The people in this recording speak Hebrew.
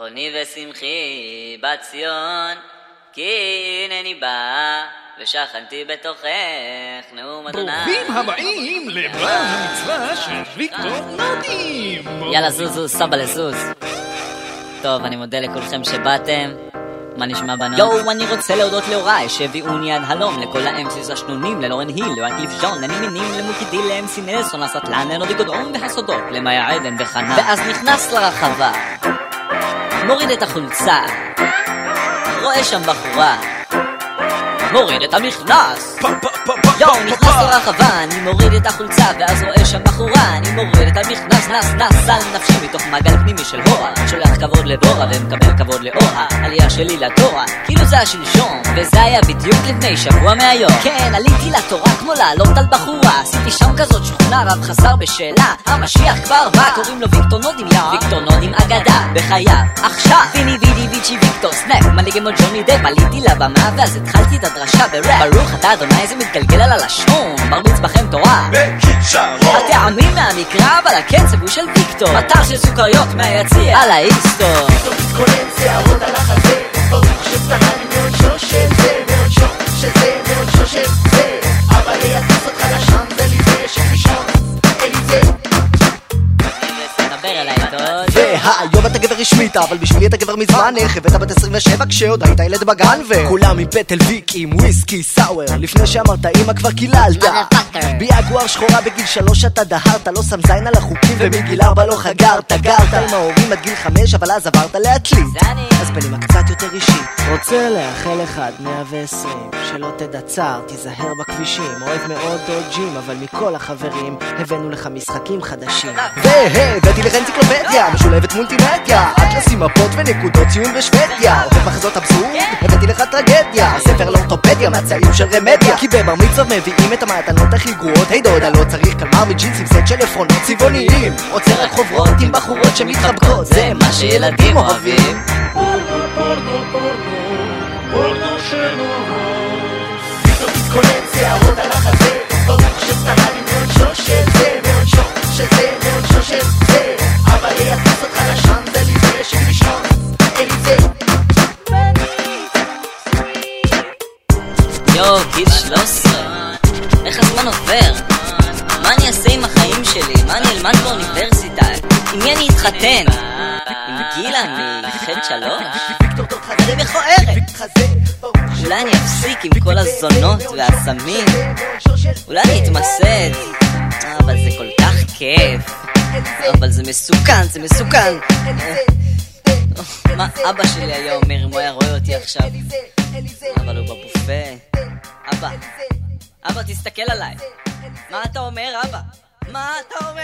רוני ושמחי בת ציון, כי הנני בא, ושכנתי בתוכך, נאום אדוני. ברוכים הבאים לבר המצווה של ויקטור נודים! יאללה זוזו, סבא לזוז. טוב, אני מודה לכולכם שבאתם. מה נשמע בנות? יואו, אני רוצה להודות להוריי שהביאוני עד הלום לכל האמסיס השנונים, ללורן היל, ליואנקליף ג'ון, לנימינים, למוקידי, לאמסי נלסון, הסטלן, לנודי גודרון והסודות, למאיה עדן וחנה. ואז נכנס לרחבה, מוריד את החולצה, רואה שם בחורה, מוריד את המכנס. יואו, נכנס לרחבה, את החולצה, ואז רואה שם בחורה, אני מוריד את המכנס, נס נס על נפשי מתוך מעגל פנימי של הורה, שולח כבוד לבורה ומקבל כבוד לאורה, עלייה שלי לתורה, כאילו זה השלשום, וזה היה בדיוק לפני שבוע מהיום. כן, עליתי לתורה כמו לעלות על בחורה, עשיתי שם כזאת שכונה, רב חזר בשאלה, המשיח כבר בא, קוראים לו ויקטור נודים, יא, ויקטור נודים אגדה, בחייו, עכשיו, ויני וידי ויצ'י ויקטור סנאפ, מנהיג כמו ג'וני דפ, עליתי לבמה, ואז התחלתי את הדרשה בראפ, ברוך אתה אדוני זה מתגלגל על הלשון, מרביץ בכם תורה. בכישרון הטעמים מהמקרא, אבל הקצב הוא של ויקטור. מטר של סוכריות מהיציע, על האיסטור. מתכונן שערות על החזה ברוך שצהל והיום אתה גבר רשמית, אבל בשבילי אתה גבר מזמן. איך הבאת בת 27 כשעוד היית ילד בגן? וכולם מבית אלוויק עם וויסקי סאואר לפני שאמרת אמא כבר קיללת ביאגואר שחורה בגיל שלוש אתה דהרת לא שם זין על החוקים ומגיל ארבע לא חגרת גרת. עם ההורים עד גיל חמש אבל אז עברת אני. אז בנימה קצת יותר אישי. רוצה לאחל לך עד 120 שלא תדע צער תיזהר בכבישים. אוהב מאוד דודג'ים אבל מכל החברים הבאנו לך משחקים חדשים. והבאתי לך אנציקלופדיה משולבת מולטימדיה. רק לשים מפות ונקודות ציון בשוודיה אוהב מחזות אבסורד לך טרגדיה ספר לאורתופדיה מהצעים של רמדיה כי בבר מצווה מביאים את המתנות הכי גרועות היי דודה לא צריך קלמר מג'ינסים סט של עפרונות צבעוניים רוצה רחוברות עם בחורות שמתחבקות זה מה שילדים אוהבים פתאום מתכונן שערות על החזה יואו, גיל 13. איך הזמן עובר? מה אני אעשה עם החיים שלי? מה אני אלמד באוניברסיטה? עם מי אני אתחתן? עם גילה מחטא שלוש? זה מכוערת. אולי אני אפסיק עם כל הזונות והסמים? אולי אני אתמסד? אבל זה כל כך כיף. אבל זה מסוכן, זה מסוכן. מה אבא שלי היה אומר אם הוא היה רואה אותי עכשיו? אבל הוא בבופה. אבא, אבא תסתכל עליי. מה אתה אומר אבא? מה אתה אומר?